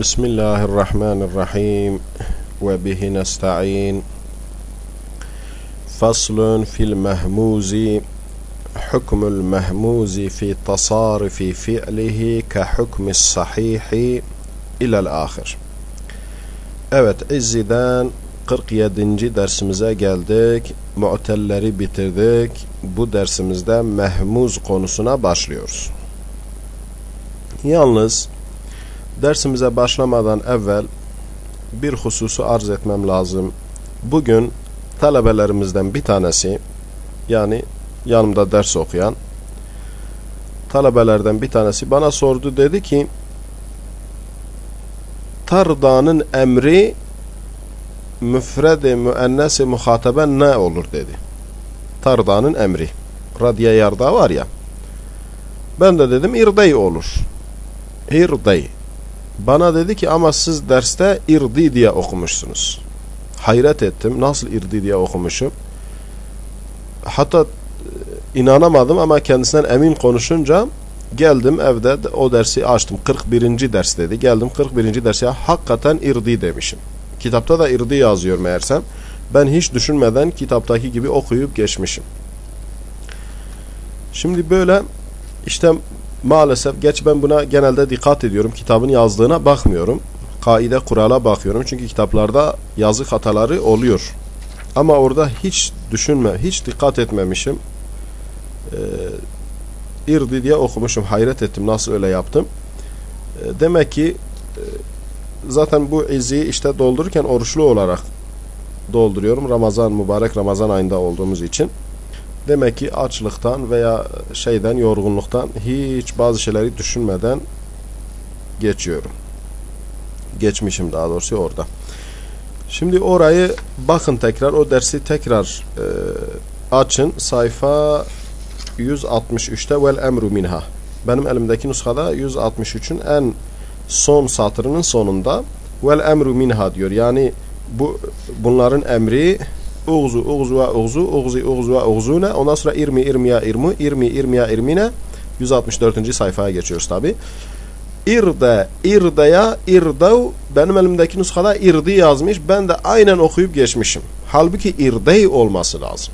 بسم الله الرحمن الرحيم وبه نستعين فصل في المهموز حكم المهموز في تصارف فعله كحكم الصحيح إلى الآخر Evet İzzi'den 47. dersimize geldik. Mu'telleri bitirdik. Bu dersimizde mehmuz konusuna başlıyoruz. Yalnız dersimize başlamadan evvel bir hususu arz etmem lazım. Bugün talebelerimizden bir tanesi yani yanımda ders okuyan talebelerden bir tanesi bana sordu dedi ki Tarda'nın emri müfredi müennesi muhataben ne olur dedi. Tarda'nın emri. Radiye yarda var ya. Ben de dedim irday olur. İrday. Bana dedi ki ama siz derste irdi diye okumuşsunuz. Hayret ettim. Nasıl irdi diye okumuşum. Hatta e, inanamadım ama kendisinden emin konuşunca geldim evde o dersi açtım. 41. ders dedi. Geldim 41. derse hakikaten irdi demişim. Kitapta da irdi yazıyor meğersem. Ben hiç düşünmeden kitaptaki gibi okuyup geçmişim. Şimdi böyle işte maalesef geç ben buna genelde dikkat ediyorum. Kitabın yazdığına bakmıyorum. Kaide kurala bakıyorum. Çünkü kitaplarda yazı hataları oluyor. Ama orada hiç düşünme, hiç dikkat etmemişim. Ee, irdi diye okumuşum. Hayret ettim nasıl öyle yaptım. Ee, demek ki e, zaten bu iziyi işte doldururken oruçlu olarak dolduruyorum. Ramazan, mübarek Ramazan ayında olduğumuz için. Demek ki açlıktan veya şeyden, yorgunluktan hiç bazı şeyleri düşünmeden geçiyorum. Geçmişim daha doğrusu orada. Şimdi orayı bakın tekrar, o dersi tekrar e, açın. Sayfa 163'te vel emru minha. Benim elimdeki nuskada 163'ün en son satırının sonunda vel emru minha diyor. Yani bu bunların emri uğzu, uğzu ve uğzu, uğzi, uğzu ve uğzune. Ondan sonra irmi, irmiya, irmu, irmi, irmiya, irmine. 164. sayfaya geçiyoruz tabi. İrde, irdaya, irdav. Benim elimdeki nuskada irdi yazmış. Ben de aynen okuyup geçmişim. Halbuki irdey olması lazım.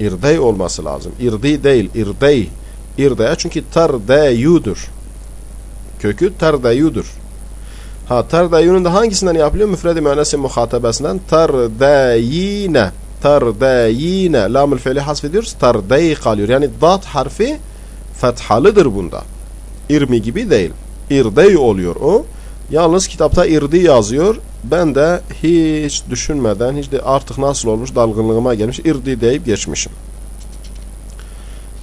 İrdey olması lazım. İrdi değil, irdey. İrdeye çünkü tardeyudur. Kökü tardeyudur. Ha tardayunun da hangisinden yapılıyor? Müfredi müennesi muhatabesinden tardayine. Tardayine. Lamül fiili hasfediyoruz. Tarday kalıyor. Yani dat harfi fethalıdır bunda. İrmi gibi değil. İrdey oluyor o. Yalnız kitapta irdi yazıyor. Ben de hiç düşünmeden, hiç de artık nasıl olmuş dalgınlığıma gelmiş irdi deyip geçmişim.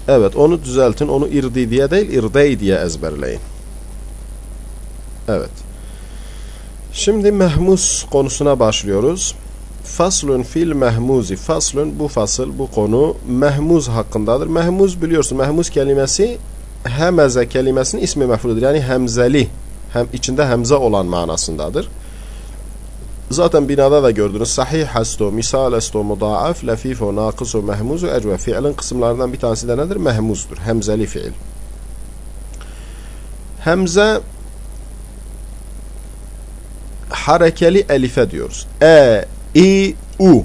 Evet onu düzeltin. Onu irdi diye değil irdey diye ezberleyin. Evet. Şimdi mehmus konusuna başlıyoruz. Faslun fil mehmuzi. Faslun bu fasıl, bu konu mehmuz hakkındadır. Mehmuz biliyorsun. Mehmuz kelimesi hemeze kelimesinin ismi mef'uludur. Yani hemzeli. Hem içinde hemze olan manasındadır. Zaten binada da gördünüz. Sahih hasto, misal esto, mudaaf, lefifo, nakıso, mehmuzu, ecve. Fiilin kısımlarından bir tanesi de nedir? Mehmuzdur. Hemzeli fiil. Hemze harekeli elife diyoruz. E, i, u.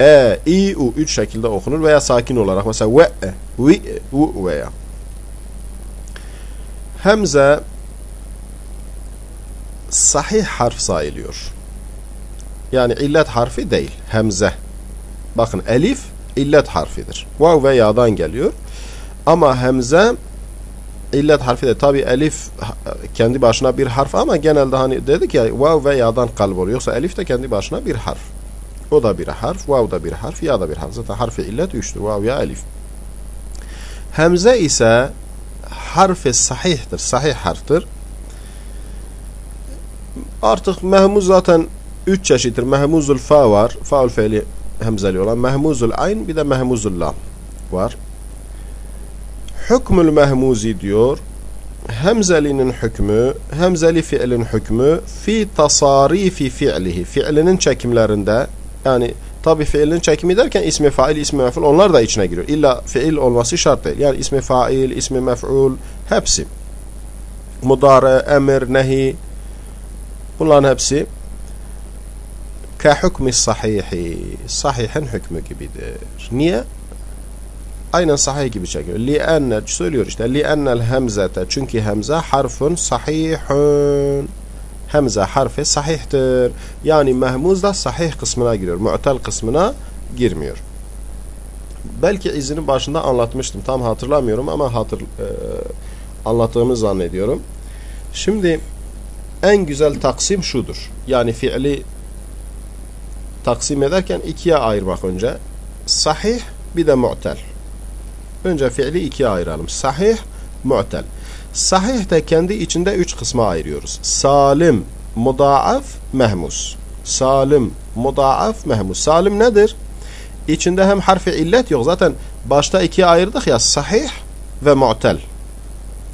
E, i, u. Üç şekilde okunur veya sakin olarak. Mesela ve, e, vi, u veya. Hemze sahih harf sayılıyor. Yani illet harfi değil. Hemze. Bakın elif illet harfidir. Vav ve ya'dan geliyor. Ama hemze illet harfi de tabi elif kendi başına bir harf ama genelde hani dedik ya vav ve ya'dan kalb oluyor. Yoksa elif de kendi başına bir harf. O da bir harf, vav da bir harf, ya da bir harf. Zaten harfi illet üçtür. Vav ya elif. Hemze ise harfi sahihtir. Sahih harftir. Artık mehmuz zaten üç çeşittir. Mehmuzul fa var. Faul feili hemzeli olan. Mehmuzul ayn bir de mehmuzul lam var. Hükmül mehmuzi diyor. Hemzelinin hükmü, hemzeli fiilin hükmü fi tasarifi fi'lihi. Fiilinin çekimlerinde yani tabi fiilin çekimi derken ismi fail, ismi mef'ul onlar da içine giriyor. İlla fiil olması şart değil. Yani ismi fail, ismi mef'ul hepsi. Mudare, emir, nehi Bunların hepsi ke hükmü sahihi. Sahihin hükmü gibidir. Niye? Aynen sahih gibi çekiyor. Li enne söylüyor işte. Li ennel hemzete. Çünkü hemze harfun sahihun. Hemze harfi sahihtir. Yani mehmuz da sahih kısmına giriyor. Mu'tel kısmına girmiyor. Belki izinin başında anlatmıştım. Tam hatırlamıyorum ama hatır, e, anlattığımı zannediyorum. Şimdi en güzel taksim şudur. Yani fiili taksim ederken ikiye ayırmak önce. Sahih bir de mu'tel. Önce fiili ikiye ayıralım. Sahih, mu'tel. Sahih de kendi içinde üç kısma ayırıyoruz. Salim, mudaaf, mehmus. Salim, mudaaf, mehmus. Salim nedir? İçinde hem harfi illet yok. Zaten başta ikiye ayırdık ya sahih ve mu'tel.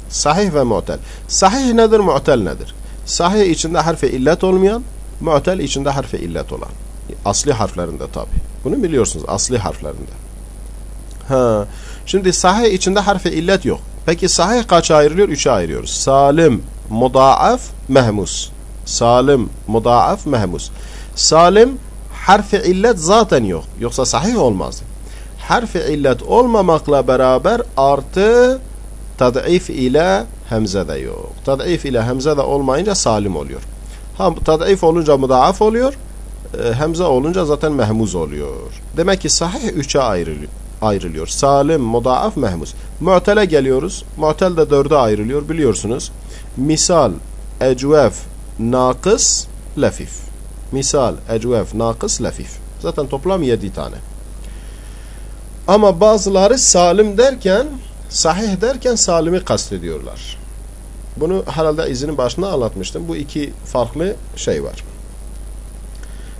Sahih ve mu'tel. Sahih nedir, mu'tel nedir? Sahih içinde harfi illet olmayan, mu'tel içinde harfi illet olan. Asli harflerinde tabi. Bunu biliyorsunuz asli harflerinde. Ha. Şimdi sahih içinde harfi illet yok. Peki sahih kaça ayrılıyor? Üçe ayırıyoruz. Salim, mudaaf, mehmus. Salim, mudaaf, mehmus. Salim harfi illet zaten yok. Yoksa sahih olmaz. Harfi illet olmamakla beraber artı tad'if ile hemze de yok. Tad'if ile hemze de olmayınca salim oluyor. Ha tad'if olunca mudaaf oluyor. E, hemze olunca zaten mehmuz oluyor. Demek ki sahih üçe ayrılıyor ayrılıyor. Salim, mudaaf, mehmus. Mu'tele geliyoruz. Mu'tel de dörde ayrılıyor biliyorsunuz. Misal, ecvef, nakıs, lefif. Misal, ecvef, nakıs, lefif. Zaten toplam yedi tane. Ama bazıları salim derken, sahih derken salimi kastediyorlar. Bunu herhalde izinin başında anlatmıştım. Bu iki farklı şey var.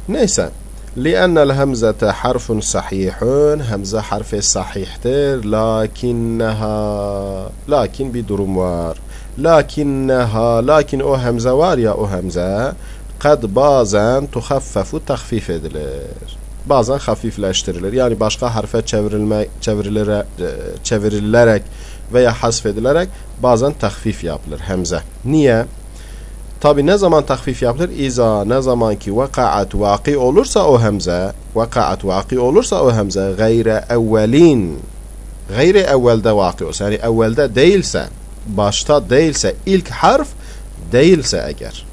Neyse. لأن الهمزة حرف صحيح همزة حرف صحيحتر lakinneha lakin bir durum var lakinneha lakin o hemze var ya o hemze kad bazen tuhaffefu tahfif edilir bazen hafifleştirilir yani başka harfe çevrilme çevrilerek, çevrilerek veya hasfedilerek bazen tahfif yapılır hemze niye Tabi ne zaman takfif yapılır? İza ne zaman ki vakaat vaki olursa o hemze, vakaat vaki olursa o hemze gayre evvelin, gayre evvelde vaki olsa, yani evvelde değilse, başta değilse, ilk harf değilse eğer.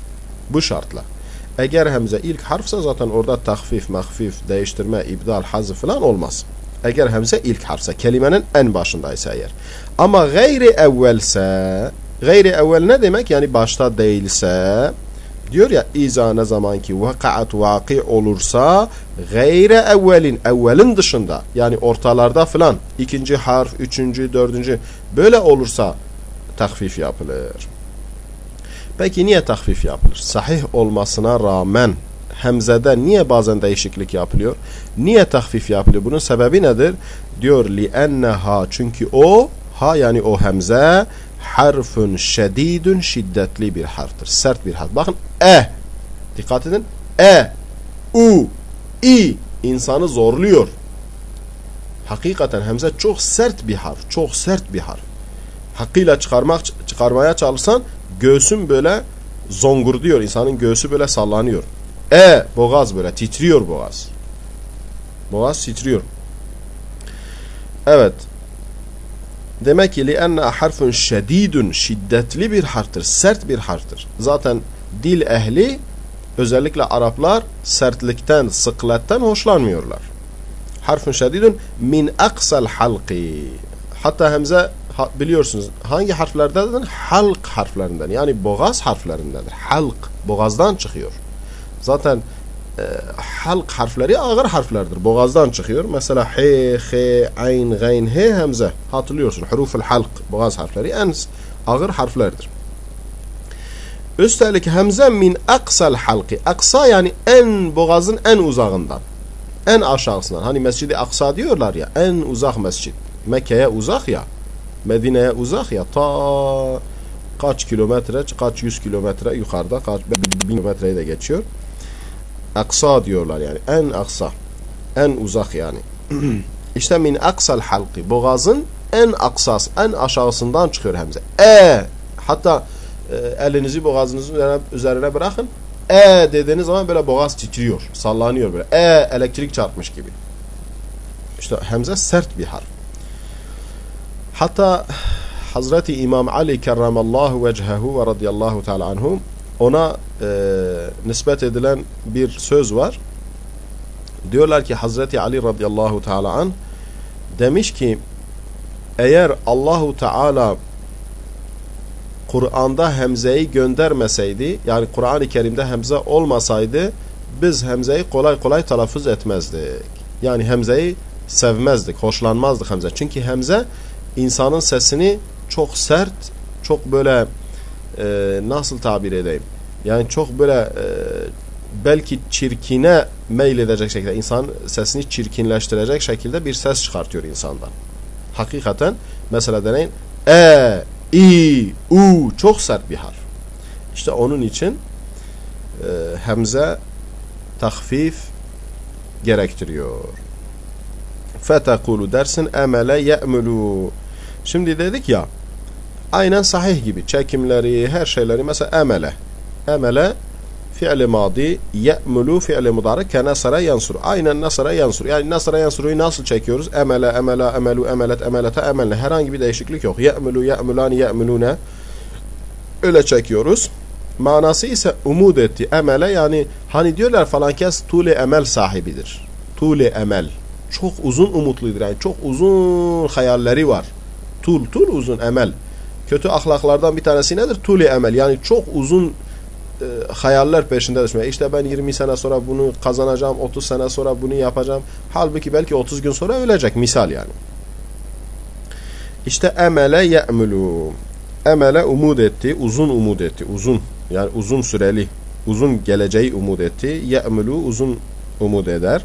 Bu şartla. Eğer hemze ilk harfse zaten orada takfif, mahfif, değiştirme, ibdal, hazı falan olmaz. Eğer hemze ilk harfse, kelimenin en başındaysa eğer. Ama gayri evvelse, Gayri evvel ne demek? Yani başta değilse diyor ya iza ne zaman ki vakaat vaki olursa gayre evvelin evvelin dışında yani ortalarda filan ikinci harf, üçüncü, dördüncü böyle olursa takfif yapılır. Peki niye takfif yapılır? Sahih olmasına rağmen hemzede niye bazen değişiklik yapılıyor? Niye takfif yapılıyor? Bunun sebebi nedir? Diyor li enneha çünkü o ha yani o hemze harfun şedidun şiddetli bir harftir. Sert bir harf. Bakın e. Dikkat edin. E. U. i insanı zorluyor. Hakikaten hemze çok sert bir harf. Çok sert bir harf. Hakkıyla çıkarmak çıkarmaya çalışsan göğsün böyle zongur diyor. İnsanın göğsü böyle sallanıyor. E boğaz böyle titriyor boğaz. Boğaz titriyor. Evet. Demek ki li'enne harfun şedidun şiddetli bir harftır, sert bir harftır. Zaten dil ehli özellikle Araplar sertlikten, sıkletten hoşlanmıyorlar. Harfun şedidun min aksal halqi. Hatta hemze biliyorsunuz hangi harflerden? Halk harflerinden yani boğaz harflerindendir. Halk boğazdan çıkıyor. Zaten e, halk harfleri ağır harflerdir. Boğazdan çıkıyor. Mesela he, he, ayn, gayn, he, hemze. Hatırlıyorsun. Huruful halk, boğaz harfleri en ağır harflerdir. Üstelik hemze min aksal halki. Aksa yani en boğazın en uzağından. En aşağısından. Hani Mescid-i Aksa diyorlar ya. En uzak mescid. Mekke'ye uzak ya. Medine'ye uzak ya. Ta kaç kilometre, kaç yüz kilometre yukarıda, kaç bin kilometreyi de geçiyor. Aksa diyorlar yani. En aksa. En uzak yani. İşte min aksal halki. Boğazın en aksas, en aşağısından çıkıyor hemze. E. Hatta e, elinizi boğazınızın üzerine, üzerine bırakın. E dediğiniz zaman böyle boğaz titriyor, sallanıyor böyle. E elektrik çarpmış gibi. İşte hemze sert bir harf. Hatta Hazreti İmam Ali kerramallahu vechehu ve radıyallahu teala anhu ona e, nispet edilen bir söz var. Diyorlar ki Hazreti Ali radıyallahu teala an demiş ki eğer Allahu Teala Kur'an'da hemzeyi göndermeseydi yani Kur'an-ı Kerim'de hemze olmasaydı biz hemzeyi kolay kolay telaffuz etmezdik. Yani hemzeyi sevmezdik, hoşlanmazdık hemze. Çünkü hemze insanın sesini çok sert, çok böyle e, nasıl tabir edeyim? Yani çok böyle e, belki çirkine meyledecek şekilde, insan sesini çirkinleştirecek şekilde bir ses çıkartıyor insandan. Hakikaten mesela deneyin e, i, u çok sert bir harf. İşte onun için e, hemze tahfif gerektiriyor. Fetekulu dersin emele ye'mulu. Şimdi dedik ya aynen sahih gibi çekimleri her şeyleri mesela emele. Emele fiili madi ye'mulu fiili mudari ke nasara yansur. Aynen nasara yansur. Yani nasara yansuruyu nasıl çekiyoruz? Emele, emela, emelu, emelet, emelete, emelne. Herhangi bir değişiklik yok. Ye'mulu, ye'mulani, ye'mulune. Öyle çekiyoruz. Manası ise umut etti. Emele yani hani diyorlar falan kes tule emel sahibidir. Tule emel. Çok uzun umutludur. Yani çok uzun hayalleri var. Tul, tul uzun emel. Kötü ahlaklardan bir tanesi nedir? Tule emel. Yani çok uzun e, hayaller peşinde düşmeye. İşte ben 20 sene sonra bunu kazanacağım, 30 sene sonra bunu yapacağım. Halbuki belki 30 gün sonra ölecek misal yani. İşte emele ye'mulu. Emele umut etti, uzun umut etti, uzun. Yani uzun süreli, uzun geleceği umut etti. Ye'mulu uzun umut eder.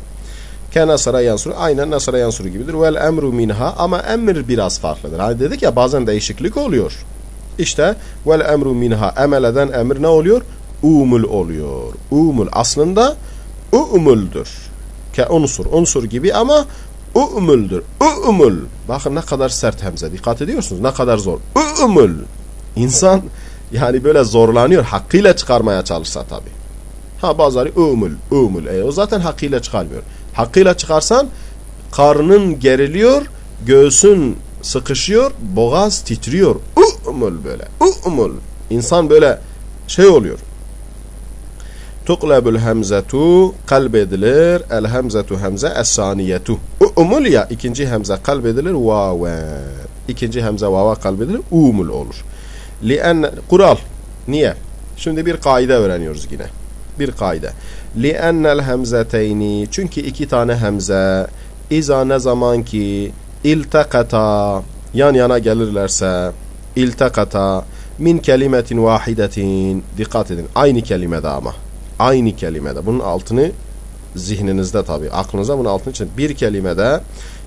Ke nasara yansuru. Aynen nasara yansuru gibidir. Vel emru minha ama emir biraz farklıdır. Hani dedik ya bazen değişiklik oluyor. İşte vel emru minha emeleden emir ne oluyor? umul oluyor. Umul aslında umuldur. Ke unsur, unsur gibi ama umuldur. Umul. Bakın ne kadar sert hemze. Dikkat ediyorsunuz. Ne kadar zor. Umul. İnsan yani böyle zorlanıyor. Hakkıyla çıkarmaya çalışsa tabi. Ha bazıları umul, umul. E, o zaten hakkıyla çıkarmıyor. Hakkıyla çıkarsan karnın geriliyor, göğsün sıkışıyor, boğaz titriyor. Umul böyle. Umul. İnsan böyle şey oluyor. Tuqlabul hemzetu kalbedilir. El hemzetu hemze es-saniyetu. Umul ya ikinci hemze kalbedilir vave. İkinci hemze vava kalbedilir umul olur. Lien kural. Niye? Şimdi bir kaide öğreniyoruz yine. Bir kaide. Li'ennel hemzeteyni çünkü iki tane hemze iza ne zaman ki iltakata yan yana gelirlerse iltakata min kelimetin vahidetin dikkat edin aynı kelimede ama aynı kelimede. Bunun altını zihninizde tabi aklınıza bunun altını için bir kelimede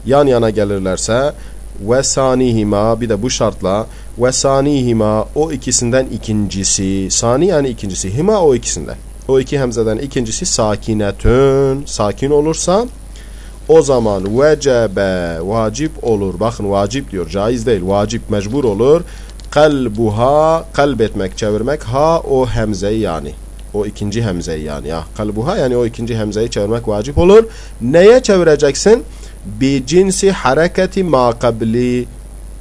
yan yana gelirlerse ve sanihima bir de bu şartla ve sanihima o ikisinden ikincisi sani yani ikincisi hima o ikisinden o iki hemzeden ikincisi sakinetün. Sakin olursa o zaman vecebe vacip olur. Bakın vacip diyor caiz değil. Vacip mecbur olur. Kalbuha kalbetmek çevirmek. Ha o hemzeyi yani. O ikinci hemzeyi yani. Ya kalbuha yani o ikinci hemzeyi çevirmek vacip olur. Neye çevireceksin? Bi cinsi hareketi ma kabli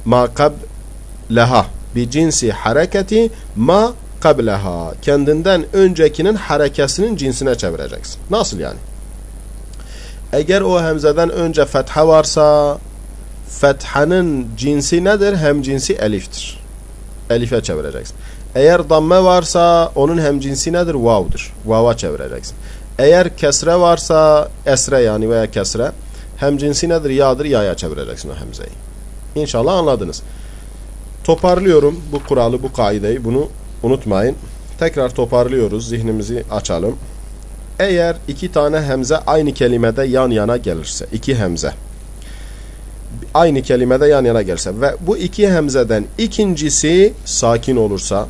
ma kableha. Bi cinsi hareketi ma kableha. Kendinden öncekinin harekesinin cinsine çevireceksin. Nasıl yani? Eğer o hemzeden önce fetha varsa fethanın cinsi nedir? Hem cinsi eliftir. Elife çevireceksin. Eğer damme varsa onun hem cinsi nedir? Vav'dır. Vav'a çevireceksin. Eğer kesre varsa esre yani veya kesre hem cinsi nedir? Ya'dır. Ya'ya çevireceksin o hemzeyi. İnşallah anladınız. Toparlıyorum bu kuralı, bu kaideyi. Bunu unutmayın. Tekrar toparlıyoruz. Zihnimizi açalım. Eğer iki tane hemze aynı kelimede yan yana gelirse, iki hemze aynı kelimede yan yana gelirse ve bu iki hemzeden ikincisi sakin olursa,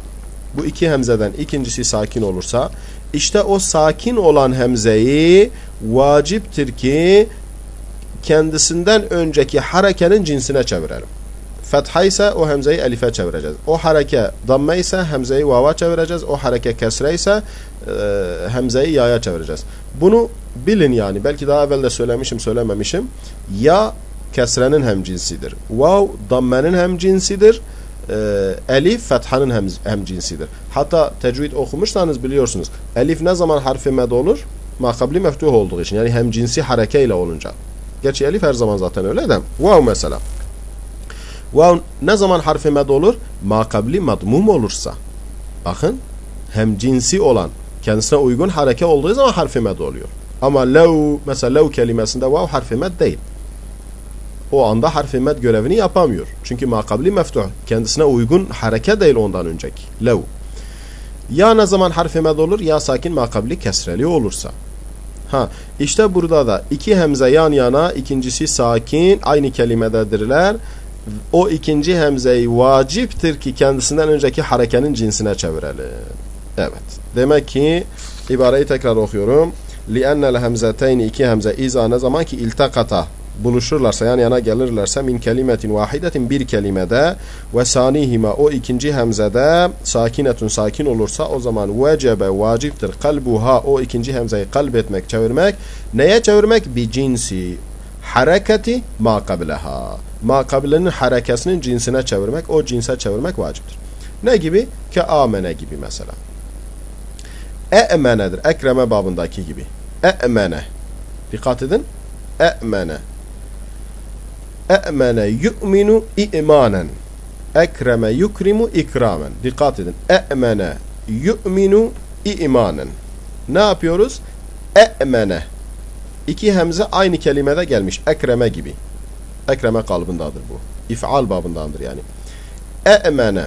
bu iki hemzeden ikincisi sakin olursa işte o sakin olan hemzeyi vaciptir ki kendisinden önceki harekenin cinsine çevirelim. Fetha ise o hemzeyi elife çevireceğiz. O hareke damme ise hemzeyi vava çevireceğiz. O hareke kesre ise e, hemzeyi yaya çevireceğiz. Bunu bilin yani. Belki daha evvel de söylemişim söylememişim. Ya kesrenin hem cinsidir. Vav dammenin hem cinsidir. E, elif fethanın hem, hem cinsidir. Hatta tecvid okumuşsanız biliyorsunuz. Elif ne zaman harfi med olur? Makabli meftuh olduğu için. Yani hem cinsi harekeyle olunca. Gerçi elif her zaman zaten öyle de. Vav mesela. Vav ne zaman harfi med olur? Makabli madmum olursa. Bakın hem cinsi olan kendisine uygun hareke olduğu zaman harfi med oluyor. Ama lev mesela lev kelimesinde vav harfi med değil. O anda harfi med görevini yapamıyor. Çünkü makabli meftuh kendisine uygun hareke değil ondan önceki. Lev. Ya ne zaman harfi med olur ya sakin makabli kesreli olursa. Ha, işte burada da iki hemze yan yana, ikincisi sakin, aynı kelimededirler O ikinci hemzeyi vaciptir ki kendisinden önceki harekenin cinsine çevirelim. Evet. Demek ki ibareyi tekrar okuyorum. لِأَنَّ الْهَمْزَتَيْنِ iki hemze iza ne zaman ki iltakata buluşurlarsa yan yana gelirlerse min kelimetin vahidetin bir kelimede ve sanihima o ikinci hemzede sakinetun sakin olursa o zaman vecebe vaciptir kalbuha o ikinci hemzeyi kalbetmek çevirmek neye çevirmek bir cinsi hareketi ma kableha ma kablenin harekesinin cinsine çevirmek o cinse çevirmek vaciptir ne gibi? Ke amene gibi mesela. E'menedir ekreme babındaki gibi. E'mene. Dikkat edin. E'mene. E'mene yu'minu i'manen. Ekreme yukrimu ikramen. Dikkat edin. E'mene yu'minu i'manen. Ne yapıyoruz? E'mene iki hemze aynı kelimede gelmiş ekreme gibi ekreme kalıbındadır bu if'al babındandır yani e'mene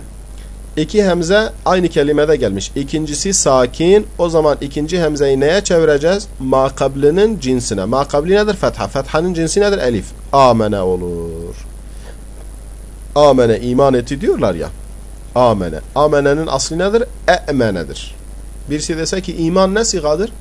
İki hemze aynı kelimede gelmiş. İkincisi sakin. O zaman ikinci hemzeyi neye çevireceğiz? Makablinin cinsine. Makabli nedir? Fetha. Fethanın cinsi nedir? Elif. Amene olur. Amene iman etti diyorlar ya. Amene. Amenenin aslı nedir? E'menedir. Birisi dese ki iman ne sigadır?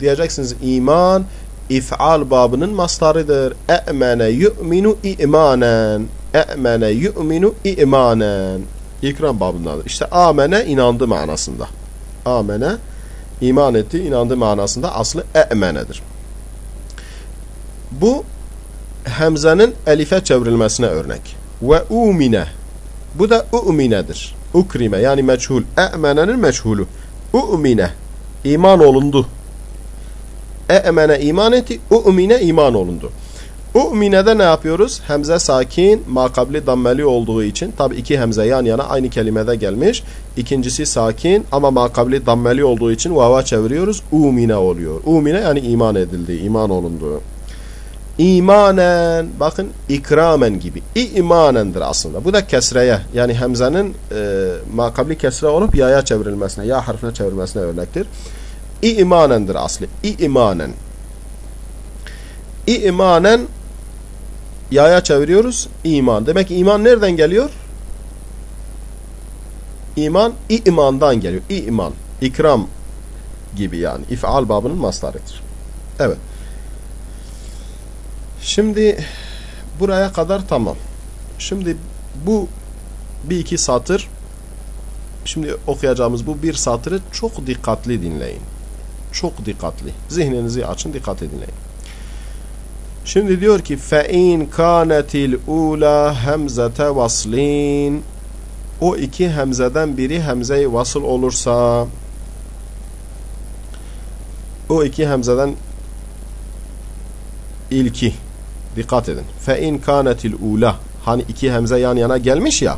Diyeceksiniz iman if'al babının mastarıdır. E'mene yu'minu i'manen. E'mene yu'minu i'manen. İkram babındadır. İşte amene inandı manasında. Amene iman etti, inandı manasında aslı e'menedir. Bu hemzenin elife çevrilmesine örnek. Ve umine. Bu da u'minedir. Ukrime yani meçhul. E'menenin meçhulü. U'mine. iman olundu. E'mene iman etti. U'mine iman olundu. U'mine'de ne yapıyoruz? Hemze sakin, makabli dammeli olduğu için tabi iki hemze yan yana aynı kelimede gelmiş. İkincisi sakin ama makabli dammeli olduğu için vava çeviriyoruz. U'mine oluyor. U'mine yani iman edildi, iman olundu. İmanen, bakın ikramen gibi. İmanendir aslında. Bu da kesreye yani hemzenin e, makabli kesre olup yaya çevrilmesine, ya harfine çevrilmesine örnektir. İmanendir aslı. İmanen. İmanen yaya çeviriyoruz. iman. Demek ki iman nereden geliyor? İman imandan geliyor. İman. İkram gibi yani. İf'al babının mastarıdır. Evet. Şimdi buraya kadar tamam. Şimdi bu bir iki satır şimdi okuyacağımız bu bir satırı çok dikkatli dinleyin. Çok dikkatli. Zihninizi açın, dikkat dinleyin. Şimdi diyor ki فَاِنْ كَانَتِ الْعُولَى hemzete vaslin O iki hemzeden biri hemze vasıl olursa o iki hemzeden ilki dikkat edin. فَاِنْ كَانَتِ الْعُولَى Hani iki hemze yan yana gelmiş ya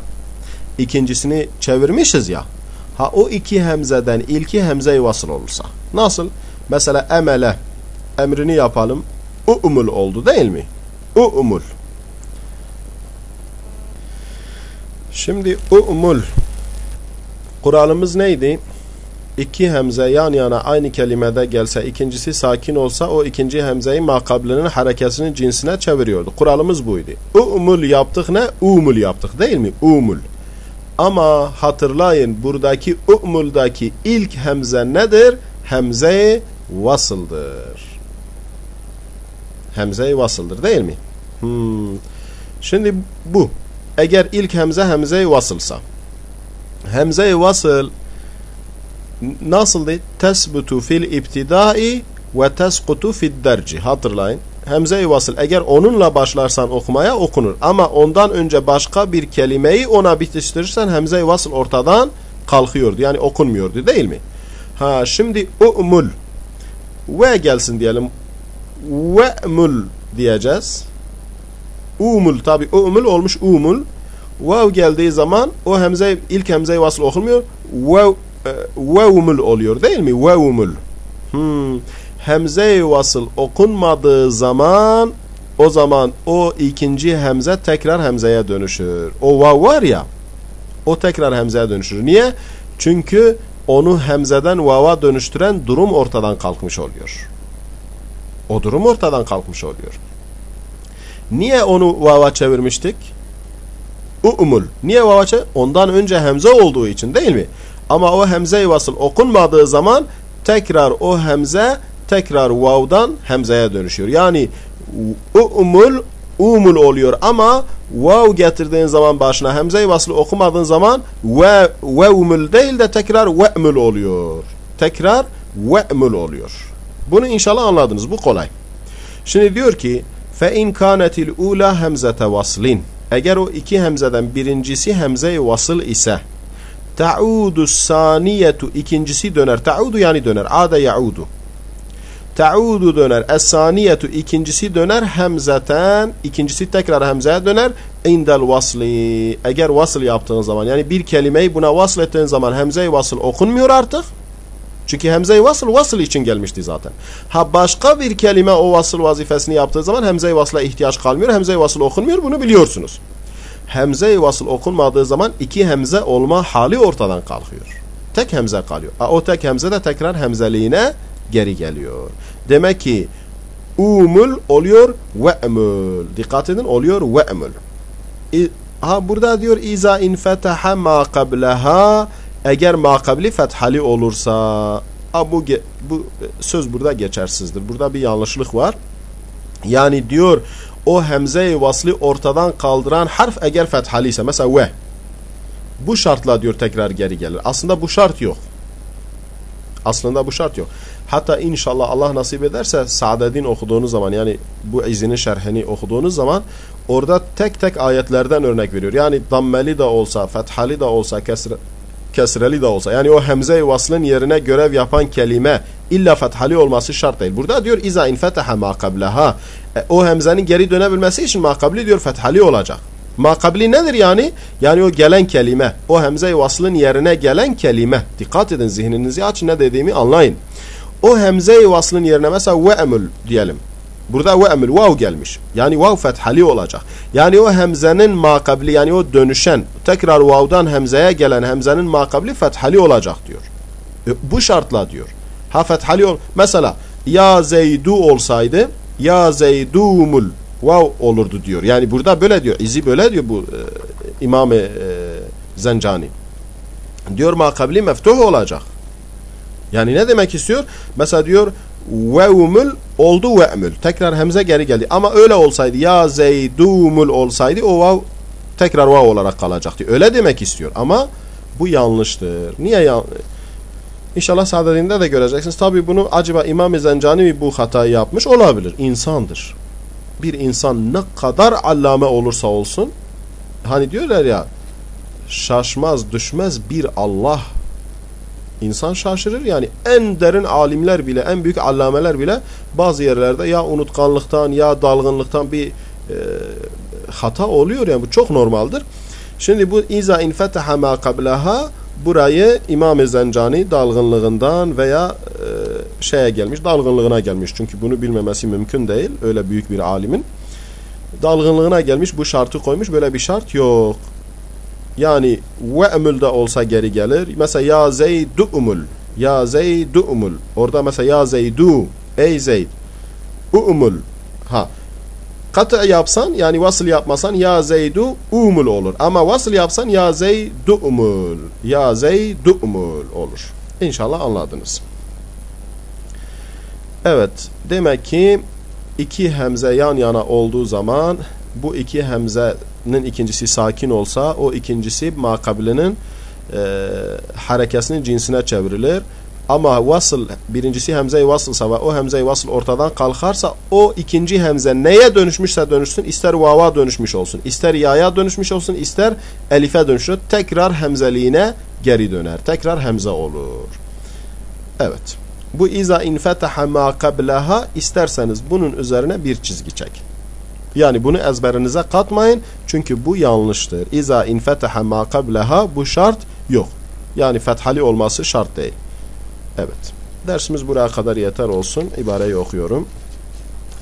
ikincisini çevirmişiz ya ha o iki hemzeden ilki hemze vasıl olursa nasıl? Mesela emele emrini yapalım U'mul oldu değil mi? U'mul. Şimdi u'mul. Kuralımız neydi? İki hemze yan yana aynı kelimede gelse ikincisi sakin olsa o ikinci hemzeyi makablinin harekesinin cinsine çeviriyordu. Kuralımız buydu. U'mul yaptık ne? U'mul yaptık değil mi? U'mul. Ama hatırlayın buradaki u'muldaki ilk hemze nedir? Hemze vasıldır. Hemze-i vasıldır değil mi? Hmm. Şimdi bu. eğer ilk hemze hemze-i vasılsa. Hemze-i vasıl nasıldı? Tesbutu fil ibtidai ve teskutu fid derci. Hatırlayın. Hemze-i vasıl eğer onunla başlarsan okumaya okunur. Ama ondan önce başka bir kelimeyi ona bitiştirirsen hemze-i vasıl ortadan kalkıyordu. Yani okunmuyordu değil mi? Ha şimdi u'mul ve gelsin diyelim. Ve'mul diyeceğiz. Umul tabi umul olmuş umul. Vav geldiği zaman o hemze ilk hemze vasıl okunmuyor. Vav e, vevmul oluyor değil mi? Vevmul. Hmm. Hemze vasıl okunmadığı zaman o zaman o ikinci hemze tekrar hemzeye dönüşür. O vav var ya o tekrar hemzeye dönüşür. Niye? Çünkü onu hemzeden vava dönüştüren durum ortadan kalkmış oluyor. O durum ortadan kalkmış oluyor. Niye onu vava çevirmiştik? U'mul. Niye vava çevir? Ondan önce hemze olduğu için değil mi? Ama o hemze-i vasıl okunmadığı zaman tekrar o hemze tekrar vav'dan hemzeye dönüşüyor. Yani u'mul umul oluyor ama vav getirdiğin zaman başına hemze-i vaslı okumadığın zaman ve vevmül değil de tekrar ve'mül oluyor. Tekrar ve'mül oluyor. Bunu inşallah anladınız. Bu kolay. Şimdi diyor ki fe in kanetil ula hemzete vaslin. Eğer o iki hemzeden birincisi hemze-i vasıl ise ta'udu saniyetu ikincisi döner. Ta'udu yani döner. Ade ya'udu. Ta'udu döner. Es-saniyetu ikincisi döner. Hemzeten ikincisi tekrar hemzeye döner. İndel vasli. Eğer vasıl yaptığın zaman yani bir kelimeyi buna vasıl ettiğin zaman hemze-i vasıl okunmuyor artık. Çünkü hemze-i vasıl vasıl için gelmişti zaten. Ha başka bir kelime o vasıl vazifesini yaptığı zaman hemze-i vasıla ihtiyaç kalmıyor. Hemze-i vasıl okunmuyor. Bunu biliyorsunuz. Hemze-i vasıl okunmadığı zaman iki hemze olma hali ortadan kalkıyor. Tek hemze kalıyor. O tek hemze de tekrar hemzeliğine geri geliyor. Demek ki umul oluyor ve'mul. Dikkat edin oluyor ve'mul. Ha burada diyor iza in fetaha ma qablaha eğer ma kabli fethali olursa ha, bu, bu söz burada geçersizdir. Burada bir yanlışlık var. Yani diyor o hemze-i vaslı ortadan kaldıran harf eğer fethali ise mesela ve bu şartla diyor tekrar geri gelir. Aslında bu şart yok. Aslında bu şart yok. Hatta inşallah Allah nasip ederse Sa'dedin okuduğunuz zaman yani bu izinin şerhini okuduğunuz zaman orada tek tek ayetlerden örnek veriyor. Yani dammeli de olsa, fethali de olsa, kesre, kesreli de olsa yani o hemze-i vaslın yerine görev yapan kelime illa fethali olması şart değil. Burada diyor iza in fetaha ma qablaha. E, o hemzenin geri dönebilmesi için ma qabli diyor fethali olacak. Makabli nedir yani? Yani o gelen kelime. O hemze-i vaslın yerine gelen kelime. Dikkat edin zihninizi açın ne dediğimi anlayın. O hemze-i vaslın yerine mesela ve'mül diyelim. Burada ve'mül vav gelmiş. Yani vav fethali olacak. Yani o hemzenin makabli yani o dönüşen tekrar vavdan hemzeye gelen hemzenin makabli fethali olacak diyor. E, bu şartla diyor. Ha fethali ol. Mesela ya zeydu olsaydı ya zeydumul vav olurdu diyor. Yani burada böyle diyor. İzi böyle diyor bu e, İmam-ı e, Zencani. Diyor makabli meftuh olacak. Yani ne demek istiyor? Mesela diyor vevmül oldu ve'mül. Tekrar hemze geri geldi. Ama öyle olsaydı ya zeydumul olsaydı o vav tekrar vav olarak kalacaktı. Öyle demek istiyor. Ama bu yanlıştır. Niye yan İnşallah Sadedin'de de göreceksiniz. Tabi bunu acaba İmam-ı Zencani mi bu hatayı yapmış? Olabilir. İnsandır. Bir insan ne kadar allame olursa olsun hani diyorlar ya şaşmaz düşmez bir Allah İnsan şaşırır yani en derin alimler bile en büyük allameler bile bazı yerlerde ya unutkanlıktan ya dalgınlıktan bir e, hata oluyor yani bu çok normaldir. Şimdi bu iza in fetaha ma qablaha burayı İmam-ı Zencani dalgınlığından veya e, şeye gelmiş dalgınlığına gelmiş. Çünkü bunu bilmemesi mümkün değil. Öyle büyük bir alimin. Dalgınlığına gelmiş bu şartı koymuş. Böyle bir şart yok. Yani ve'mül de olsa geri gelir. Mesela ya zeydu'mul. Ya zeydu'mul. Orada mesela ya zeydu. Ey zeyd. U'mul. Ha. Katı yapsan yani vasıl yapmasan ya zeydu umul olur. Ama vasıl yapsan ya zeydu'mul. Ya zeydu'mul olur. İnşallah anladınız. Evet. Demek ki iki hemze yan yana olduğu zaman bu iki hemze ikincisi sakin olsa o ikincisi makabilinin e, harekesinin cinsine çevrilir. Ama vasıl birincisi hemze-i vasılsa ve o hemze-i vasıl ortadan kalkarsa o ikinci hemze neye dönüşmüşse dönüşsün ister vava dönüşmüş olsun ister yaya dönüşmüş olsun ister elife dönüşür tekrar hemzeliğine geri döner. Tekrar hemze olur. Evet. Bu iza infetaha ma qablaha isterseniz bunun üzerine bir çizgi çek. Yani bunu ezberinize katmayın çünkü bu yanlıştır. İza infetaha ma qablaha bu şart yok. Yani fethali olması şart değil. Evet. Dersimiz buraya kadar yeter olsun. İbareyi okuyorum.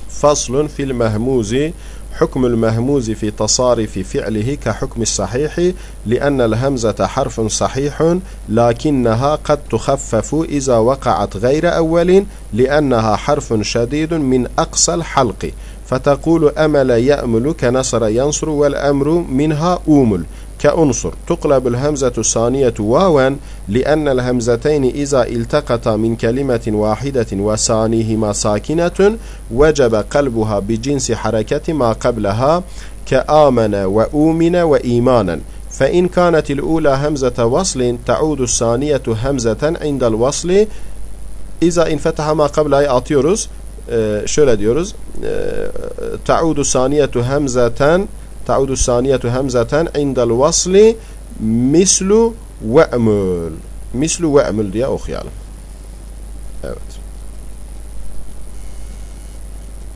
Faslun fil mehmuzi حكم المهموز في تصارف فعله كحكم الصحيح لأن الهمزة حرف صحيح لكنها قد تخفف إذا وقعت غير أول لأنها حرف شديد من أقصى الحلق فتقول أمل يأمل كنصر ينصر والأمر منها أومل. كأنصر. تقلب الهمزة الثانية واوا لأن الهمزتين إذا التقتا من كلمة واحدة وثانيهما ساكنة وجب قلبها بجنس حركة ما قبلها كآمن وأومن وإيمانا. فإن كانت الأولى همزة وصل تعود الثانية همزة عند الوصل. إذا انفتح ما قبلها atıyoruz. Ee, şöyle diyoruz. Ee, تعود الثانية همزة تعود الثانية همزة عند الوصل مثل وأمل مثل وأمل diye okuyalım.